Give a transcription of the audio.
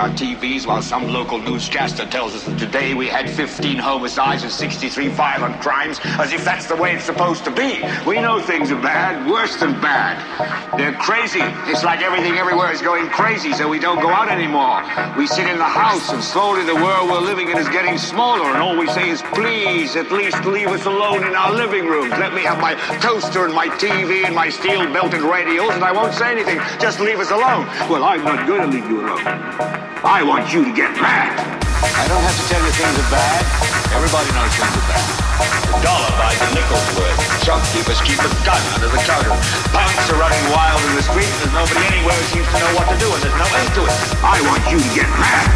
Our TVs while some local newscaster tells us that today we had 15 homicides and 63 violent crimes, as if that's the way it's supposed to be. We know things are bad, worse than bad. They're crazy. It's like everything everywhere is going crazy, so we don't go out anymore. We sit in the house, and slowly the world we're living in is getting smaller, and all we say is, please, at least leave us alone in our living rooms. Let me have my toaster and my TV and my steel-belted radials, and I won't say anything. Just leave us alone. Well, I'm not going to leave you alone. I want you to get mad. I don't have to tell you things are bad. Everybody knows things are bad. The dollar buys a nickel's worth. Shopkeepers keep a gun under the counter. Punks are running wild in the streets. There's nobody anywhere who seems to know what to do, and there's no end to it. I want you to get mad.